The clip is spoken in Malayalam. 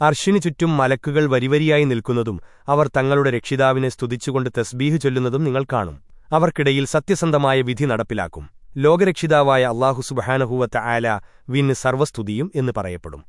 അർഷിനു ചുറ്റും മലക്കുകൾ വരിവരിയായി നിൽക്കുന്നതും അവർ തങ്ങളുടെ രക്ഷിതാവിനെ സ്തുതിച്ചുകൊണ്ട് തസ്ബീഹ് ചൊല്ലുന്നതും നിങ്ങൾ കാണും. അവർക്കിടയിൽ സത്യസന്ധമായ വിധി നടപ്പിലാക്കും. ലോകരക്ഷിതാവായ അള്ളാഹു സുബഹാനഹൂവത്ത ആല വിന് സർവസ്തുതിയും എന്ന് പറയപ്പെടും.